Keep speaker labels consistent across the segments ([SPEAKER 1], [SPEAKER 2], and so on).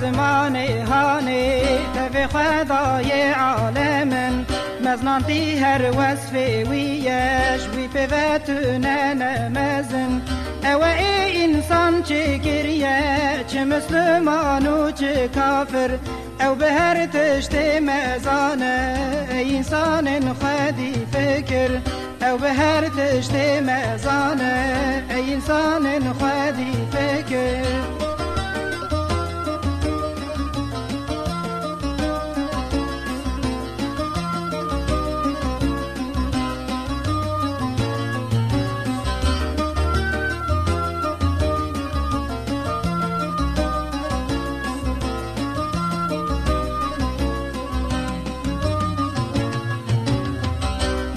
[SPEAKER 1] زماني هاني تفي خداي عالم. مزنانتي هر وصفي ويش وي بفتنا نمزن. او ای انسان چه گریه چه مسلمان و چه کافر. او به هر تشت مزانه ای انسان خدی فکر. او به هر تشت مزانه ای انسان خدی فکر.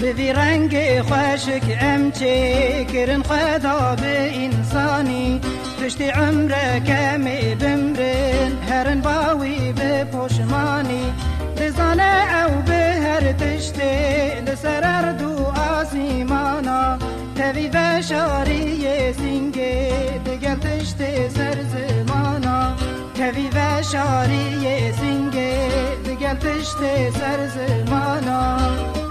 [SPEAKER 1] بذي رنگ خوشك امچه کرن خدا به انسانی. تشتی عمره کمی بمرن هرن باوی به پشمانی. لزانه او به هر تشتی لسر اردو آسیمانا. تبی بشاری سینگه دگل تشتی سر زمانا. تبی بشاری سینگه دگل تشتی سر زمانا.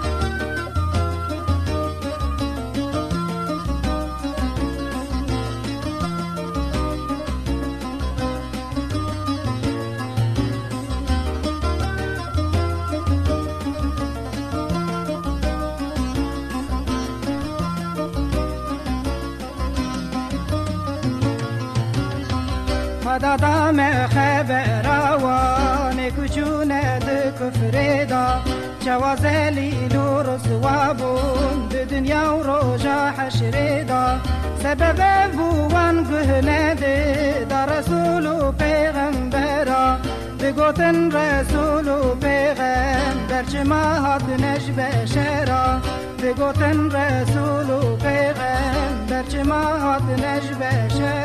[SPEAKER 1] خدا دام خبر آوان کچونه ده کفر دا جواز لیل و رسوابون ده دنیا و روژا حشر دا سبب بوان گهنه ده دا رسول و پیغمبرا بگوتن رسول و پیغمبر چه ما هات نجب شرا بگوتن رسول و پیغمبر چه ما هات نجب شرا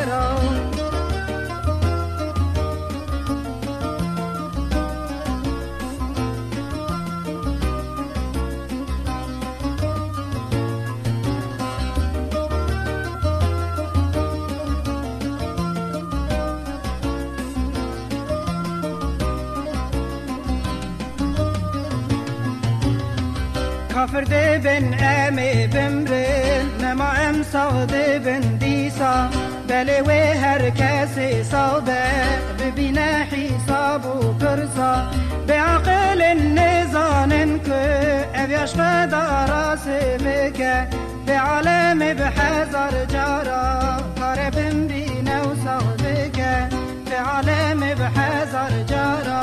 [SPEAKER 1] کافر ده بن امی بمرن نما ام ساده بن دیسا. بله و هر کسی صادق ببینه حساب و پرسا. به عقل نزانن که اویاش خدا راس بکه به عالم به هزار جارا. کار بمرینه و صادقه به عالم به هزار جارا.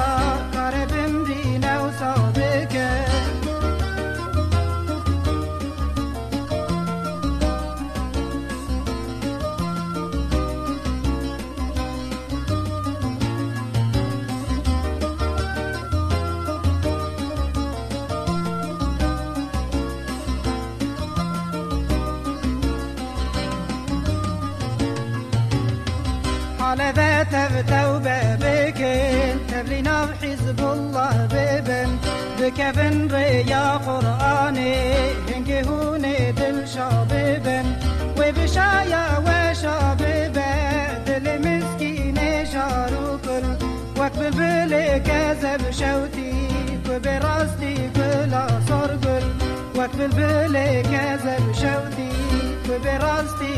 [SPEAKER 1] على ذات توبة بكن تبلينا بحزب الله ببن بكفن ريا قرآني هنكي هوني دل شاببن. وبشايا وشاببة دل مسكين شاروكل بلي كذب شوتي وبراستي كلا صرقل بلي كذب شوتي وبراستي